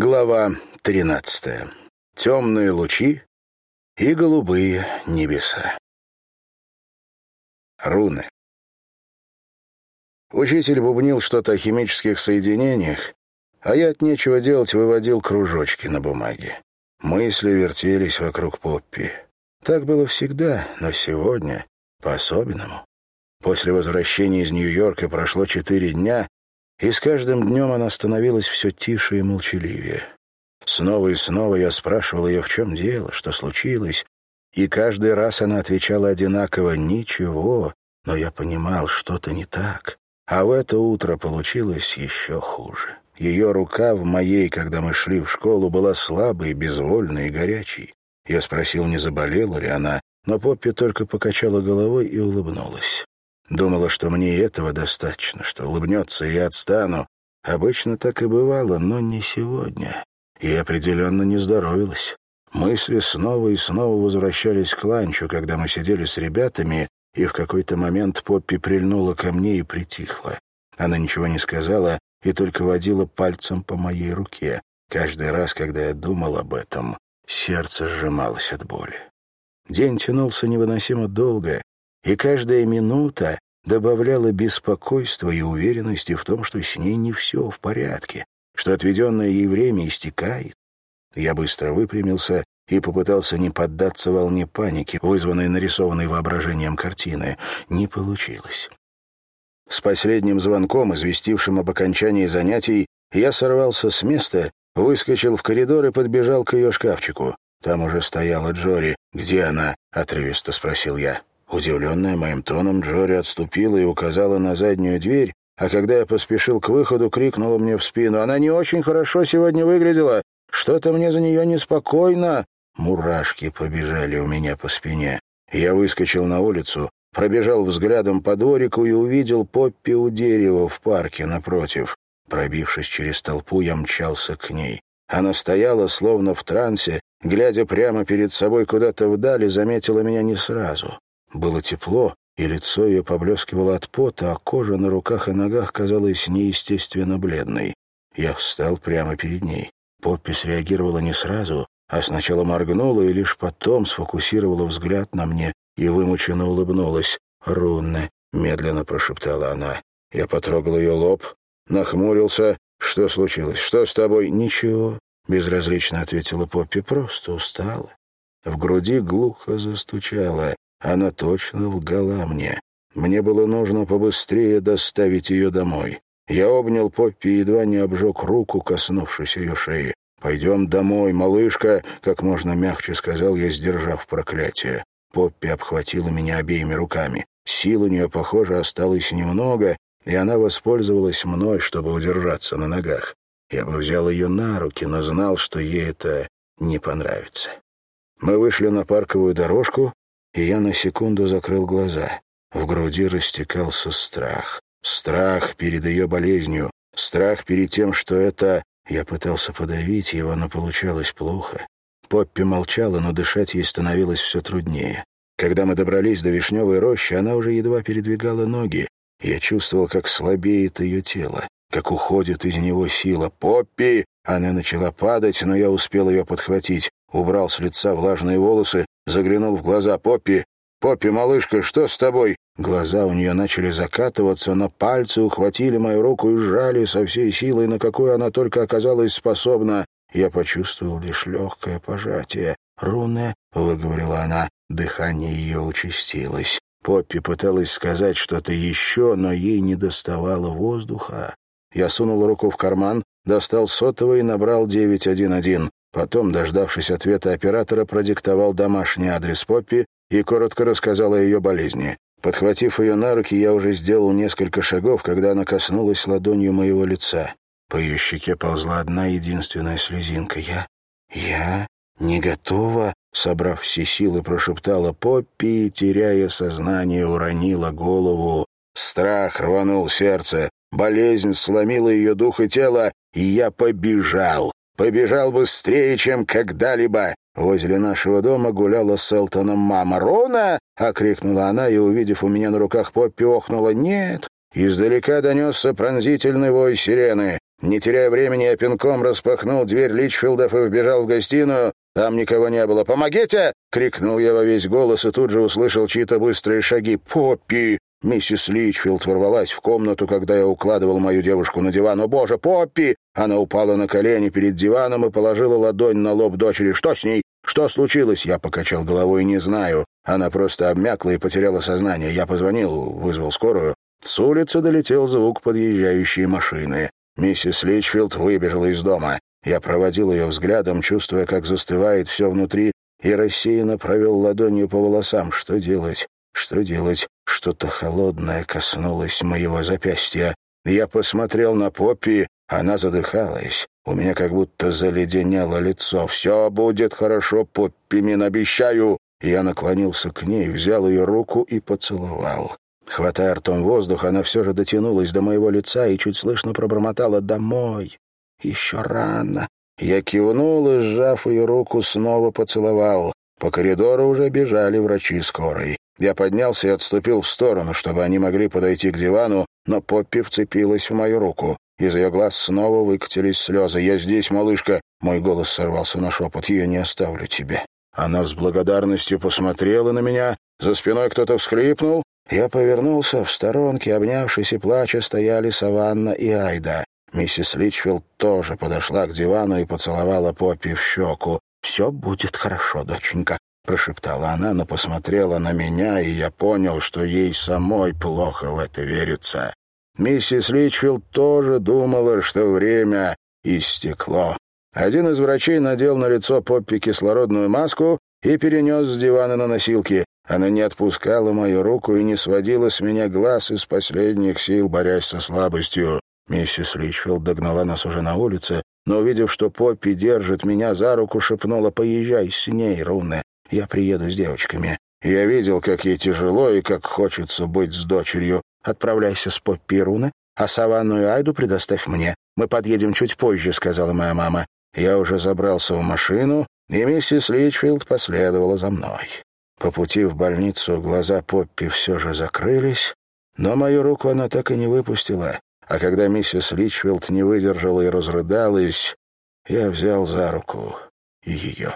Глава 13. Темные лучи и голубые небеса. Руны. Учитель бубнил что-то о химических соединениях, а я от нечего делать выводил кружочки на бумаге. Мысли вертелись вокруг Поппи. Так было всегда, но сегодня по-особенному. После возвращения из Нью-Йорка прошло четыре дня, и с каждым днем она становилась все тише и молчаливее. Снова и снова я спрашивал ее, в чем дело, что случилось, и каждый раз она отвечала одинаково «ничего», но я понимал, что-то не так. А в это утро получилось еще хуже. Ее рука в моей, когда мы шли в школу, была слабой, безвольной и горячей. Я спросил, не заболела ли она, но Поппи только покачала головой и улыбнулась. Думала, что мне этого достаточно, что улыбнется и отстану. Обычно так и бывало, но не сегодня. И определенно не здоровилась. Мысли снова и снова возвращались к ланчу, когда мы сидели с ребятами, и в какой-то момент Поппи прильнула ко мне и притихла. Она ничего не сказала и только водила пальцем по моей руке. Каждый раз, когда я думал об этом, сердце сжималось от боли. День тянулся невыносимо долго, и каждая минута добавляла беспокойства и уверенности в том, что с ней не все в порядке, что отведенное ей время истекает. Я быстро выпрямился и попытался не поддаться волне паники, вызванной нарисованной воображением картины. Не получилось. С последним звонком, известившим об окончании занятий, я сорвался с места, выскочил в коридор и подбежал к ее шкафчику. Там уже стояла Джори. «Где она?» — отрывисто спросил я. Удивленная моим тоном, Джори отступила и указала на заднюю дверь, а когда я поспешил к выходу, крикнула мне в спину. «Она не очень хорошо сегодня выглядела. Что-то мне за нее неспокойно». Мурашки побежали у меня по спине. Я выскочил на улицу, пробежал взглядом по дворику и увидел Поппи у дерева в парке напротив. Пробившись через толпу, я мчался к ней. Она стояла, словно в трансе, глядя прямо перед собой куда-то вдали, заметила меня не сразу. Было тепло, и лицо ее поблескивало от пота, а кожа на руках и ногах казалась неестественно бледной. Я встал прямо перед ней. Поппи среагировала не сразу, а сначала моргнула и лишь потом сфокусировала взгляд на мне и вымученно улыбнулась. «Рунне», — медленно прошептала она. Я потрогал ее лоб, нахмурился. «Что случилось? Что с тобой?» «Ничего», — безразлично ответила Поппи, — «просто устала». В груди глухо застучало. Она точно лгала мне. Мне было нужно побыстрее доставить ее домой. Я обнял Поппи и едва не обжег руку, коснувшись ее шеи. «Пойдем домой, малышка», — как можно мягче сказал я, сдержав проклятие. Поппи обхватила меня обеими руками. Сил у нее, похоже, осталось немного, и она воспользовалась мной, чтобы удержаться на ногах. Я бы взял ее на руки, но знал, что ей это не понравится. Мы вышли на парковую дорожку, и я на секунду закрыл глаза. В груди растекался страх. Страх перед ее болезнью, страх перед тем, что это... Я пытался подавить его, но получалось плохо. Поппи молчала, но дышать ей становилось все труднее. Когда мы добрались до вишневой рощи, она уже едва передвигала ноги. Я чувствовал, как слабеет ее тело, как уходит из него сила. «Поппи!» Она начала падать, но я успел ее подхватить. Убрал с лица влажные волосы, заглянул в глаза Поппи. «Поппи, малышка, что с тобой?» Глаза у нее начали закатываться, но пальцы ухватили мою руку и сжали со всей силой, на какую она только оказалась способна. Я почувствовал лишь легкое пожатие. «Руне», — выговорила она, дыхание ее участилось. Поппи пыталась сказать что-то еще, но ей не доставало воздуха. Я сунул руку в карман, достал сотовый и набрал 911. Потом, дождавшись ответа оператора, продиктовал домашний адрес Поппи и коротко рассказал о ее болезни. Подхватив ее на руки, я уже сделал несколько шагов, когда она коснулась ладонью моего лица. По ее щеке ползла одна единственная слезинка. «Я... я не готова...» Собрав все силы, прошептала Поппи, теряя сознание, уронила голову. Страх рванул сердце, болезнь сломила ее дух и тело, и я побежал. Побежал быстрее, чем когда-либо. Возле нашего дома гуляла с Элтоном мама. «Рона!» — окрикнула она, и, увидев у меня на руках Поппи, охнула. «Нет!» Издалека донесся пронзительный вой сирены. Не теряя времени, я пинком распахнул дверь Личфилдов и вбежал в гостиную. Там никого не было. «Помогите!» — крикнул я во весь голос и тут же услышал чьи-то быстрые шаги. «Поппи!» Миссис Личфилд ворвалась в комнату, когда я укладывал мою девушку на диван. «О, боже, Поппи!» Она упала на колени перед диваном и положила ладонь на лоб дочери. «Что с ней? Что случилось?» Я покачал головой, не знаю. Она просто обмякла и потеряла сознание. Я позвонил, вызвал скорую. С улицы долетел звук подъезжающей машины. Миссис Личфилд выбежала из дома. Я проводил ее взглядом, чувствуя, как застывает все внутри, и рассеянно провел ладонью по волосам. Что делать? Что делать? Что-то холодное коснулось моего запястья. Я посмотрел на Поппи, она задыхалась. У меня как будто заледенело лицо. «Все будет хорошо, Поппи, мин, обещаю!» Я наклонился к ней, взял ее руку и поцеловал. Хватая ртом воздух, она все же дотянулась до моего лица и чуть слышно пробормотала «Домой! Еще рано!» Я кивнул и, сжав ее руку, снова поцеловал. По коридору уже бежали врачи скорой. Я поднялся и отступил в сторону, чтобы они могли подойти к дивану, но Поппи вцепилась в мою руку. Из ее глаз снова выкатились слезы. «Я здесь, малышка!» Мой голос сорвался на шепот. «Я не оставлю тебя». Она с благодарностью посмотрела на меня. За спиной кто-то всхлипнул, я повернулся, в сторонке, обнявшись и плача, стояли Саванна и Айда. Миссис Личфилд тоже подошла к дивану и поцеловала Поппи в щеку. «Все будет хорошо, доченька», — прошептала она, но посмотрела на меня, и я понял, что ей самой плохо в это верится. Миссис Личфилд тоже думала, что время истекло. Один из врачей надел на лицо Поппи кислородную маску и перенес с дивана на носилки. Она не отпускала мою руку и не сводила с меня глаз из последних сил, борясь со слабостью. Миссис Личфилд догнала нас уже на улице, но, увидев, что Поппи держит меня за руку, шепнула «Поезжай с ней, Руне, я приеду с девочками». Я видел, как ей тяжело и как хочется быть с дочерью. «Отправляйся с Поппи и а Саванну и Айду предоставь мне. Мы подъедем чуть позже», — сказала моя мама. Я уже забрался в машину, и миссис Личфилд последовала за мной. По пути в больницу глаза Поппи все же закрылись, но мою руку она так и не выпустила, а когда миссис Личфилд не выдержала и разрыдалась, я взял за руку и ее.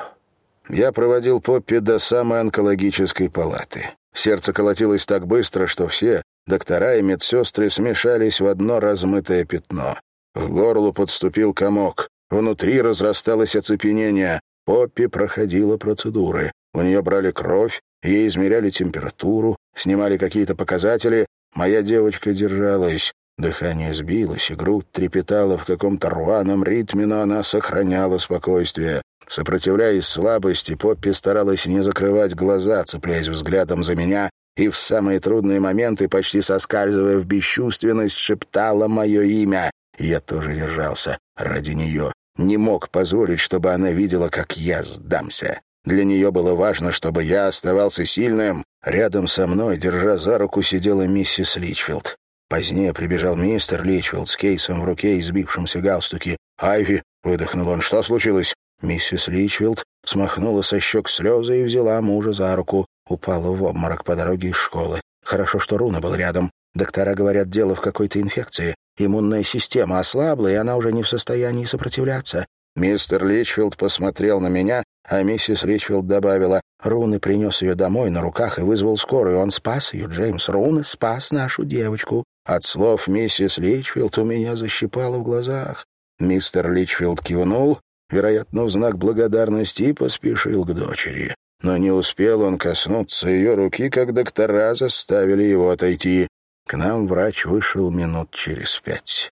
Я проводил Поппи до самой онкологической палаты. Сердце колотилось так быстро, что все, доктора и медсестры, смешались в одно размытое пятно. В горло подступил комок. Внутри разрасталось оцепенение. Поппи проходила процедуры. У нее брали кровь, ей измеряли температуру, снимали какие-то показатели. Моя девочка держалась. Дыхание сбилось, и грудь трепетала в каком-то рваном ритме, но она сохраняла спокойствие. Сопротивляясь слабости, Поппи старалась не закрывать глаза, цепляясь взглядом за меня, и в самые трудные моменты, почти соскальзывая в бесчувственность, шептала мое имя. Я тоже держался ради нее. Не мог позволить, чтобы она видела, как я сдамся. Для нее было важно, чтобы я оставался сильным. Рядом со мной, держа за руку, сидела миссис Личфилд. Позднее прибежал мистер Личфилд с кейсом в руке и сбившемся галстуке. «Айви!» — выдохнул он. «Что случилось?» Миссис Личфилд смахнула со щек слезы и взяла мужа за руку. Упала в обморок по дороге из школы. Хорошо, что Руне был рядом. Доктора говорят, дело в какой-то инфекции. Иммунная система ослабла, и она уже не в состоянии сопротивляться. Мистер Личфилд посмотрел на меня, а миссис Личфилд добавила, «Руне принес ее домой на руках и вызвал скорую. Он спас ее, Джеймс. Руне спас нашу девочку». От слов миссис Личфилд у меня защипало в глазах. Мистер Личфилд кивнул, вероятно, в знак благодарности, и поспешил к дочери. Но не успел он коснуться ее руки, как доктора заставили его отойти. К нам врач вышел минут через пять.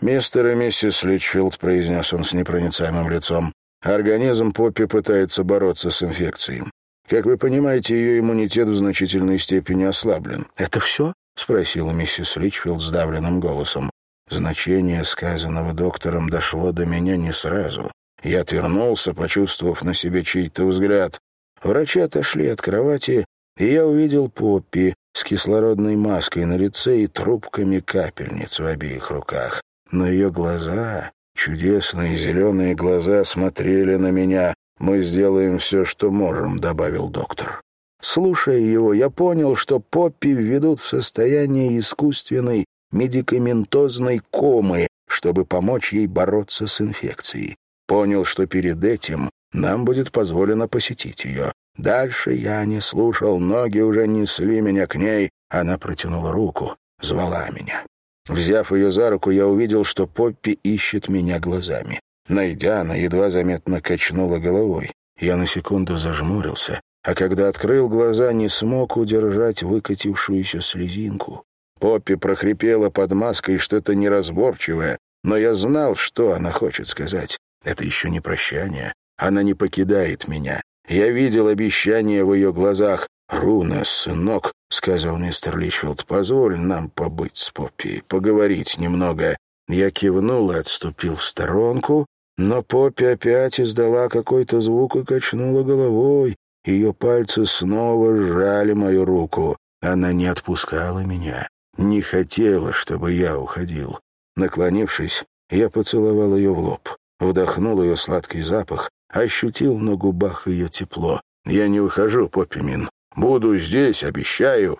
«Мистер и миссис Личфилд», — произнес он с непроницаемым лицом, «организм Поппи пытается бороться с инфекцией. Как вы понимаете, ее иммунитет в значительной степени ослаблен». «Это все?» — спросила миссис Личфилд сдавленным голосом. Значение сказанного доктором дошло до меня не сразу. Я отвернулся, почувствовав на себе чей-то взгляд. Врачи отошли от кровати, и я увидел Поппи с кислородной маской на лице и трубками капельниц в обеих руках но ее глаза, чудесные зеленые глаза, смотрели на меня. «Мы сделаем все, что можем», — добавил доктор. Слушая его, я понял, что Поппи введут в состояние искусственной медикаментозной комы, чтобы помочь ей бороться с инфекцией. Понял, что перед этим нам будет позволено посетить ее. Дальше я не слушал, ноги уже несли меня к ней. Она протянула руку, звала меня. Взяв ее за руку, я увидел, что Поппи ищет меня глазами. Найдя, она едва заметно качнула головой. Я на секунду зажмурился, а когда открыл глаза, не смог удержать выкатившуюся слезинку. Поппи прохрипела под маской что-то неразборчивое, но я знал, что она хочет сказать. Это еще не прощание. Она не покидает меня. Я видел обещание в ее глазах. «Руна, сынок», — сказал мистер Личфилд, — «позволь нам побыть с Поппи, поговорить немного». Я кивнул и отступил в сторонку, но Поппи опять издала какой-то звук и качнула головой. Ее пальцы снова сжали мою руку. Она не отпускала меня, не хотела, чтобы я уходил. Наклонившись, я поцеловал ее в лоб, вдохнул ее сладкий запах, ощутил на губах ее тепло. «Я не ухожу, Поппимин. Буду здесь, обещаю».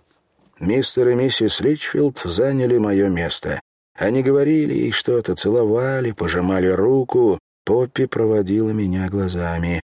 Мистер и миссис Ричфилд заняли мое место. Они говорили ей что-то, целовали, пожимали руку. Поппи проводила меня глазами.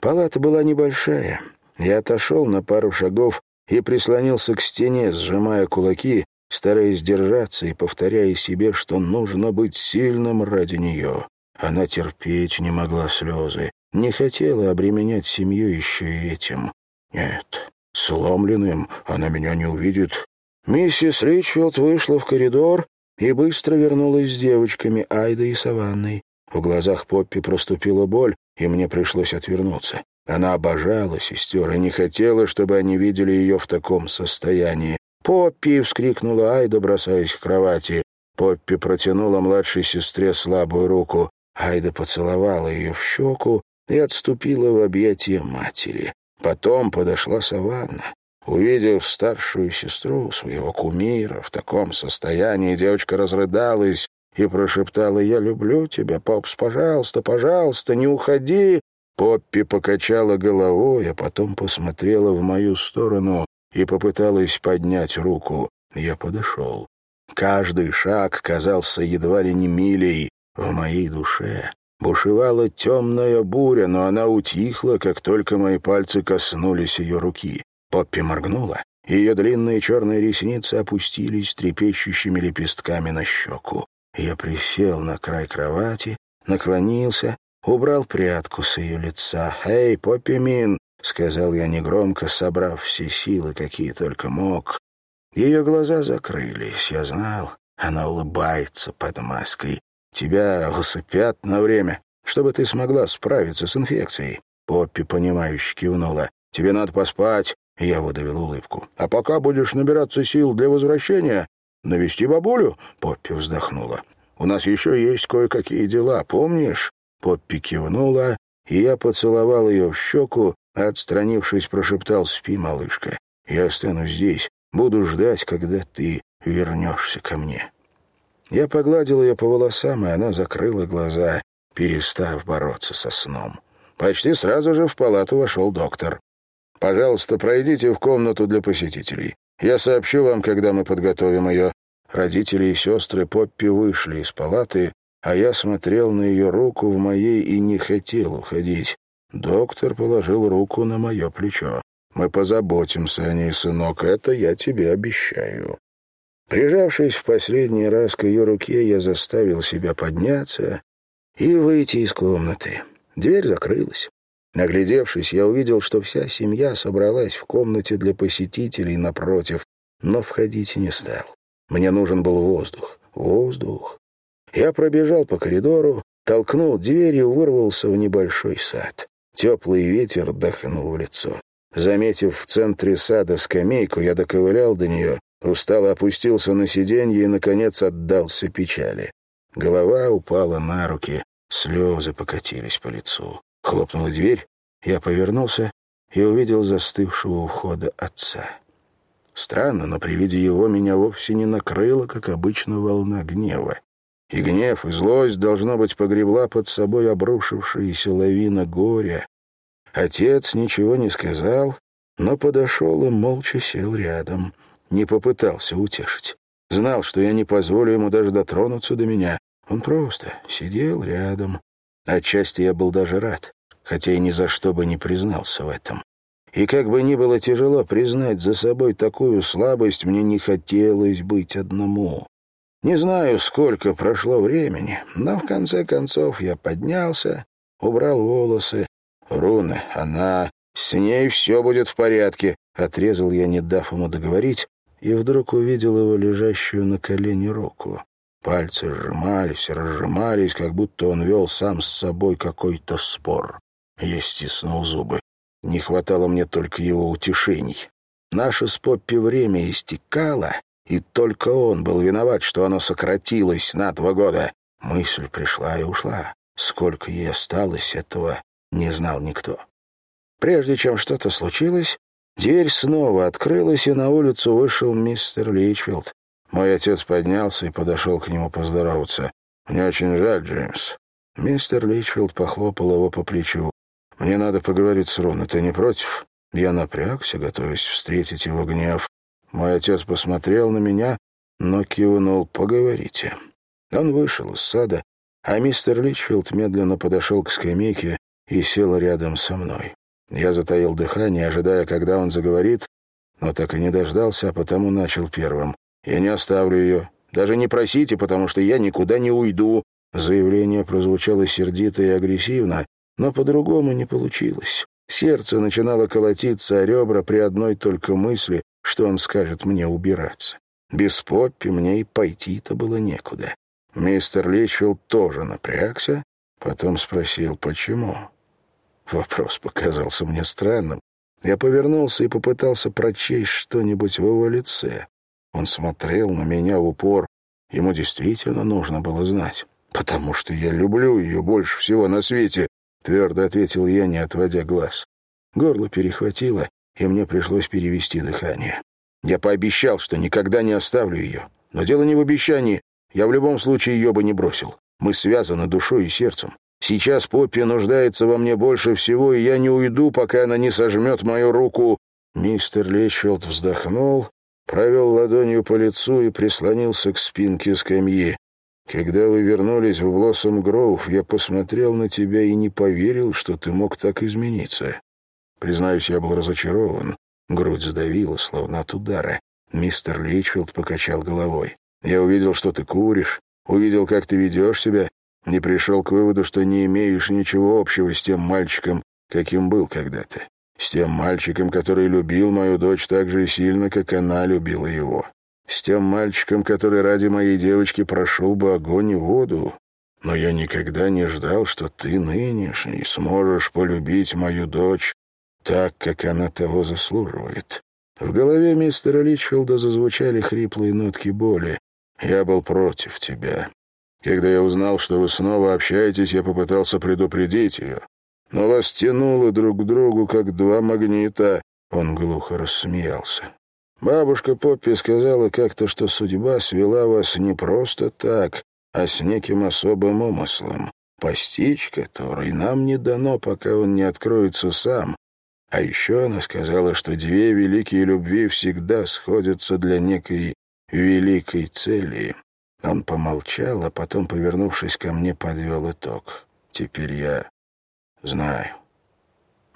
Палата была небольшая. Я отошел на пару шагов и прислонился к стене, сжимая кулаки, стараясь держаться и повторяя себе, что нужно быть сильным ради нее. Она терпеть не могла слезы, не хотела обременять семью еще и этим. Нет, сломленным она меня не увидит. Миссис Ричфилд вышла в коридор и быстро вернулась с девочками Айдой и Саванной. В глазах Поппи проступила боль, и мне пришлось отвернуться. Она обожала сестер и не хотела, чтобы они видели ее в таком состоянии. «Поппи!» — вскрикнула Айда, бросаясь к кровати. Поппи протянула младшей сестре слабую руку. Айда поцеловала ее в щеку и отступила в объятия матери. Потом подошла Саванна. Увидев старшую сестру, своего кумира, в таком состоянии, девочка разрыдалась и прошептала «Я люблю тебя, Попс, пожалуйста, пожалуйста, не уходи!» Поппи покачала головой, а потом посмотрела в мою сторону и попыталась поднять руку. Я подошел. Каждый шаг казался едва ли не милей в моей душе. Бушевала темная буря, но она утихла, как только мои пальцы коснулись ее руки. Поппи моргнула, ее длинные черные ресницы опустились трепещущими лепестками на щеку. Я присел на край кровати, наклонился, убрал прядку с ее лица. «Эй, Поппи Мин!» — сказал я негромко, собрав все силы, какие только мог. Ее глаза закрылись, я знал. Она улыбается под маской. Тебя усыпят на время, чтобы ты смогла справиться с инфекцией». Поппи, понимающе кивнула. «Тебе надо поспать». Я выдавил улыбку. «А пока будешь набираться сил для возвращения, навести бабулю?» Поппи вздохнула. «У нас еще есть кое-какие дела, помнишь?» Поппи кивнула, и я поцеловал ее в щеку, отстранившись, прошептал «Спи, малышка, я останусь здесь, буду ждать, когда ты вернешься ко мне». Я погладил ее по волосам, и она закрыла глаза, перестав бороться со сном. Почти сразу же в палату вошел доктор. «Пожалуйста, пройдите в комнату для посетителей. Я сообщу вам, когда мы подготовим ее». Родители и сестры Поппи вышли из палаты, а я смотрел на ее руку в моей и не хотел уходить. Доктор положил руку на мое плечо. «Мы позаботимся о ней, сынок, это я тебе обещаю». Прижавшись в последний раз к ее руке, я заставил себя подняться и выйти из комнаты. Дверь закрылась. Наглядевшись, я увидел, что вся семья собралась в комнате для посетителей напротив, но входить не стал. Мне нужен был воздух. Воздух. Я пробежал по коридору, толкнул дверь и вырвался в небольшой сад. Теплый ветер дохнул в лицо. Заметив в центре сада скамейку, я доковылял до нее Устало опустился на сиденье и, наконец, отдался печали. Голова упала на руки, слезы покатились по лицу. Хлопнула дверь, я повернулся и увидел застывшего у входа отца. Странно, но при виде его меня вовсе не накрыла, как обычно, волна гнева. И гнев, и злость, должно быть, погребла под собой обрушившаяся лавина горя. Отец ничего не сказал, но подошел и молча сел рядом — не попытался утешить. Знал, что я не позволю ему даже дотронуться до меня. Он просто сидел рядом. Отчасти я был даже рад, хотя и ни за что бы не признался в этом. И как бы ни было тяжело признать за собой такую слабость, мне не хотелось быть одному. Не знаю, сколько прошло времени, но в конце концов я поднялся, убрал волосы. Руна, она... С ней все будет в порядке, — отрезал я, не дав ему договорить, и вдруг увидел его лежащую на колене руку. Пальцы сжимались, разжимались, как будто он вел сам с собой какой-то спор. Я стиснул зубы. Не хватало мне только его утешений. Наше с Поппи время истекало, и только он был виноват, что оно сократилось на два года. Мысль пришла и ушла. Сколько ей осталось, этого не знал никто. Прежде чем что-то случилось, дверь снова открылась, и на улицу вышел мистер Личфилд. Мой отец поднялся и подошел к нему поздороваться. «Мне очень жаль, Джеймс». Мистер Личфилд похлопал его по плечу. «Мне надо поговорить с Роной. Ты не против?» Я напрягся, готовясь встретить его гнев. Мой отец посмотрел на меня, но кивнул «Поговорите». Он вышел из сада, а мистер Личфилд медленно подошел к скамейке и сел рядом со мной. Я затаил дыхание, ожидая, когда он заговорит, но так и не дождался, а потому начал первым. Я не оставлю ее. Даже не просите, потому что я никуда не уйду». Заявление прозвучало сердито и агрессивно, но по-другому не получилось. Сердце начинало колотиться, а ребра при одной только мысли, что он скажет мне убираться. Без Поппи мне и пойти-то было некуда. Мистер Личфилд тоже напрягся, потом спросил, почему. Вопрос показался мне странным. Я повернулся и попытался прочесть что-нибудь в его лице. Он смотрел на меня в упор. Ему действительно нужно было знать. «Потому что я люблю ее больше всего на свете», — твердо ответил я, не отводя глаз. Горло перехватило, и мне пришлось перевести дыхание. Я пообещал, что никогда не оставлю ее. Но дело не в обещании. Я в любом случае ее бы не бросил. Мы связаны душой и сердцем. Сейчас Поппи нуждается во мне больше всего, и я не уйду, пока она не сожмет мою руку». Мистер Лечфилд вздохнул провел ладонью по лицу и прислонился к спинке скамьи. «Когда вы вернулись в Блоссом Гроув, я посмотрел на тебя и не поверил, что ты мог так измениться. Признаюсь, я был разочарован. Грудь сдавила, словно от удара. Мистер Личфилд покачал головой. «Я увидел, что ты куришь, увидел, как ты ведешь себя, не пришел к выводу, что не имеешь ничего общего с тем мальчиком, каким был когда-то с тем мальчиком, который любил мою дочь так же сильно, как она любила его, с тем мальчиком, который ради моей девочки прошел бы огонь и воду. Но я никогда не ждал, что ты нынешний сможешь полюбить мою дочь так, как она того заслуживает. В голове мистера Личфилда зазвучали хриплые нотки боли. «Я был против тебя. Когда я узнал, что вы снова общаетесь, я попытался предупредить ее но вас тянуло друг к другу, как два магнита». Он глухо рассмеялся. Бабушка Поппи сказала как-то, что судьба свела вас не просто так, а с неким особым умыслом, постичь который нам не дано, пока он не откроется сам. А еще она сказала, что две великие любви всегда сходятся для некой великой цели. Он помолчал, а потом, повернувшись ко мне, подвел итог. «Теперь я «Знаю».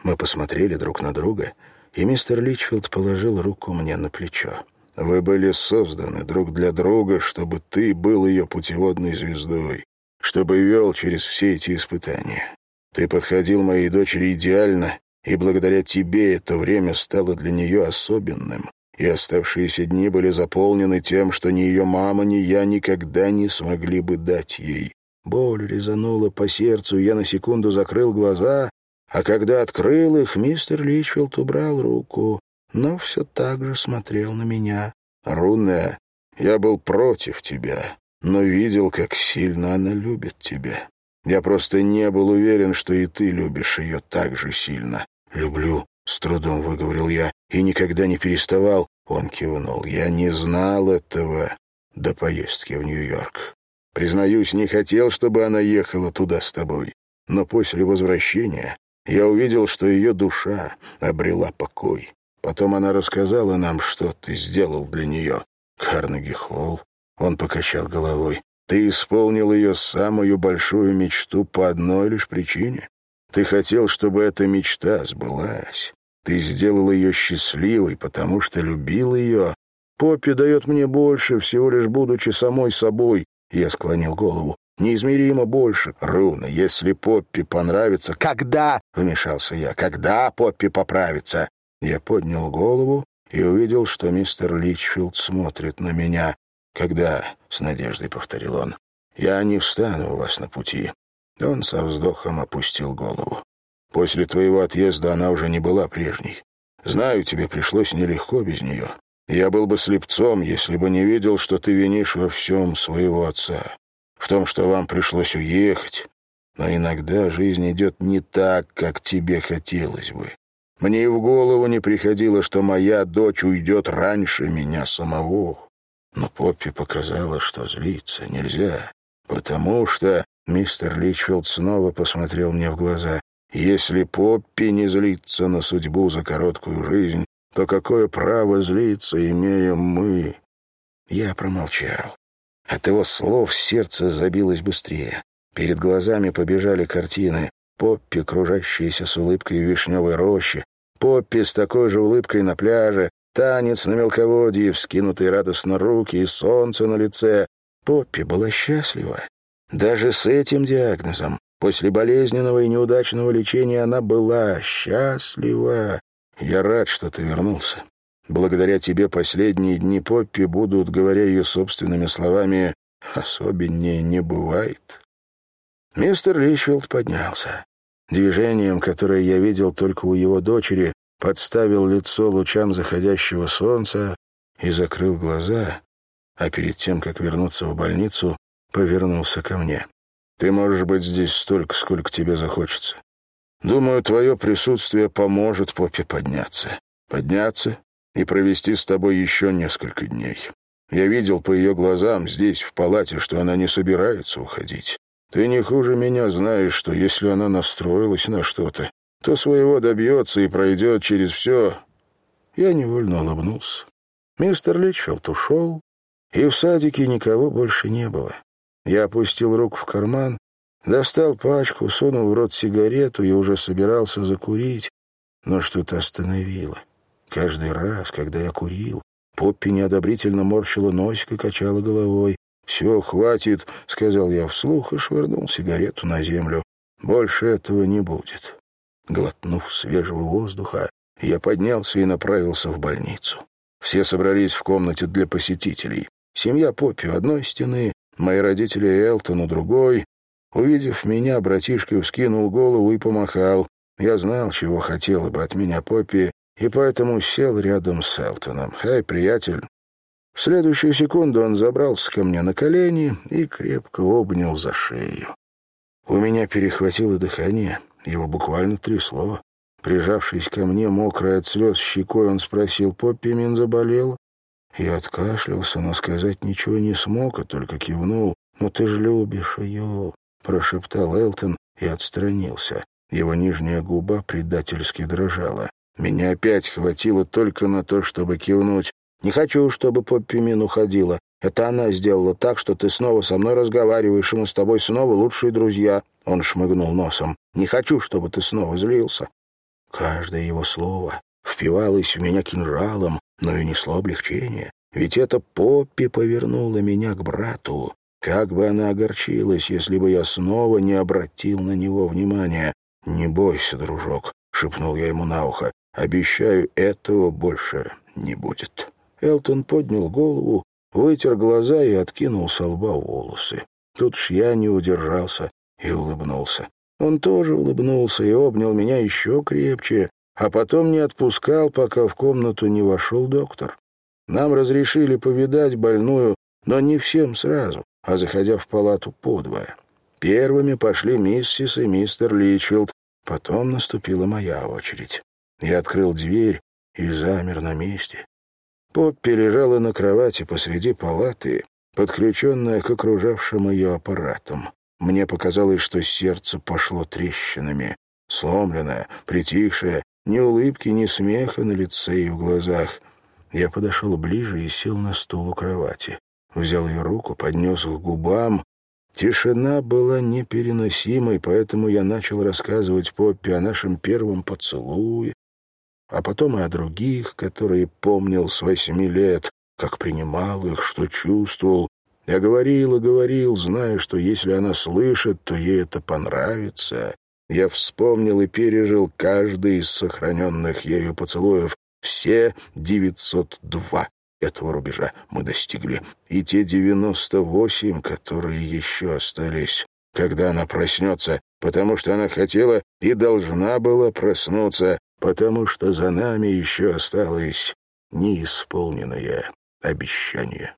Мы посмотрели друг на друга, и мистер Личфилд положил руку мне на плечо. «Вы были созданы друг для друга, чтобы ты был ее путеводной звездой, чтобы вел через все эти испытания. Ты подходил моей дочери идеально, и благодаря тебе это время стало для нее особенным, и оставшиеся дни были заполнены тем, что ни ее мама, ни я никогда не смогли бы дать ей. Боль резанула по сердцу, я на секунду закрыл глаза, а когда открыл их, мистер Личфилд убрал руку, но все так же смотрел на меня. «Руне, я был против тебя, но видел, как сильно она любит тебя. Я просто не был уверен, что и ты любишь ее так же сильно. Люблю, — с трудом выговорил я, — и никогда не переставал. Он кивнул. Я не знал этого до поездки в Нью-Йорк. Признаюсь, не хотел, чтобы она ехала туда с тобой. Но после возвращения я увидел, что ее душа обрела покой. Потом она рассказала нам, что ты сделал для нее. Карнеги Холл. Он покачал головой. Ты исполнил ее самую большую мечту по одной лишь причине. Ты хотел, чтобы эта мечта сбылась. Ты сделал ее счастливой, потому что любил ее. Поппи дает мне больше, всего лишь будучи самой собой. Я склонил голову. Неизмеримо больше. Руна, если Поппи понравится... Когда? Вмешался я. Когда Поппи поправится? Я поднял голову и увидел, что мистер Личфилд смотрит на меня. «Когда?» — с надеждой повторил он. «Я не встану у вас на пути». Он со вздохом опустил голову. «После твоего отъезда она уже не была прежней. Знаю, тебе пришлось нелегко без нее. Я был бы слепцом, если бы не видел, что ты винишь во всем своего отца. В том, что вам пришлось уехать. Но иногда жизнь идет не так, как тебе хотелось бы. Мне и в голову не приходило, что моя дочь уйдет раньше меня самого. Но Поппи показала, что злиться нельзя, потому что... Мистер Личфилд снова посмотрел мне в глаза. «Если Поппи не злится на судьбу за короткую жизнь, то какое право злиться имеем мы?» Я промолчал. От его слов сердце забилось быстрее. Перед глазами побежали картины. Поппи, кружащаяся с улыбкой в вишневой роще, Поппи с такой же улыбкой на пляже, танец на мелководье, вскинутые радостно руки и солнце на лице. Поппи была счастлива. Даже с этим диагнозом, после болезненного и неудачного лечения, она была счастлива. Я рад, что ты вернулся. Благодаря тебе последние дни Поппи будут, говоря ее собственными словами, особеннее не бывает. Мистер Личфилд поднялся. Движением, которое я видел только у его дочери, подставил лицо лучам заходящего солнца и закрыл глаза, а перед тем, как вернуться в больницу, повернулся ко мне. «Ты можешь быть здесь столько, сколько тебе захочется. Думаю, твое присутствие поможет Попе подняться. Подняться и провести с тобой еще несколько дней. Я видел по ее глазам здесь, в палате, что она не собирается уходить. Ты не хуже меня знаешь, что если она настроилась на что-то, то своего добьется и пройдет через все. Я невольно улыбнулся. Мистер Личфилд ушел, и в садике никого больше не было. Я опустил руку в карман, достал пачку, сунул в рот сигарету и уже собирался закурить, но что-то остановило. Каждый раз, когда я курил, Поппи неодобрительно морщила носик и качала головой. «Все, хватит», — сказал я вслух и швырнул сигарету на землю. «Больше этого не будет». Глотнув свежего воздуха, я поднялся и направился в больницу. Все собрались в комнате для посетителей. Семья Поппи у одной стены, мои родители Элтон у другой. Увидев меня, братишка вскинул голову и помахал. Я знал, чего хотела бы от меня Поппи, и поэтому сел рядом с Элтоном. «Эй, приятель, в следующую секунду он забрался ко мне на колени и крепко обнял за шею. У меня перехватило дыхание, его буквально трясло. Прижавшись ко мне, мокрый от слез щекой, он спросил, «Поппи Мин заболел?» Я откашлялся, но сказать ничего не смог, а только кивнул. «Ну ты же любишь ее», — прошептал Элтон и отстранился. Его нижняя губа предательски дрожала. Меня опять хватило только на то, чтобы кивнуть. Не хочу, чтобы Поппи Мин уходила. Это она сделала так, что ты снова со мной разговариваешь, и мы с тобой снова лучшие друзья». Он шмыгнул носом. «Не хочу, чтобы ты снова злился». Каждое его слово впивалось в меня кинжалом, но и несло облегчение. Ведь это Поппи повернула меня к брату. Как бы она огорчилась, если бы я снова не обратил на него внимания. «Не бойся, дружок», — шепнул я ему на ухо. «Обещаю, этого больше не будет». Элтон поднял голову, вытер глаза и откинул со лба волосы. Тут ж я не удержался и улыбнулся. Он тоже улыбнулся и обнял меня еще крепче, а потом не отпускал, пока в комнату не вошел доктор. Нам разрешили повидать больную, но не всем сразу, а заходя в палату подвое. Первыми пошли миссис и мистер Личфилд, потом наступила моя очередь. Я открыл дверь и замер на месте. Поппи лежала на кровати посреди палаты, подключенная к окружавшим ее аппаратам. Мне показалось, что сердце пошло трещинами. Сломленное, притихшее, ни улыбки, ни смеха на лице и в глазах. Я подошел ближе и сел на стул у кровати. взял ее руку, поднес к губам. Тишина была непереносимой, поэтому я начал рассказывать Поппи о нашем первом поцелуе, а потом и о других, которые помнил с восьми лет, как принимал их, что чувствовал. Я говорил и говорил, зная, что если она слышит, то ей это понравится. Я вспомнил и пережил каждый из сохраненных ею поцелуев, все 902 этого рубежа мы достигли, и те 98, которые еще остались, когда она проснется, потому что она хотела и должна была проснуться, потому что за нами еще осталось неисполненное обещание.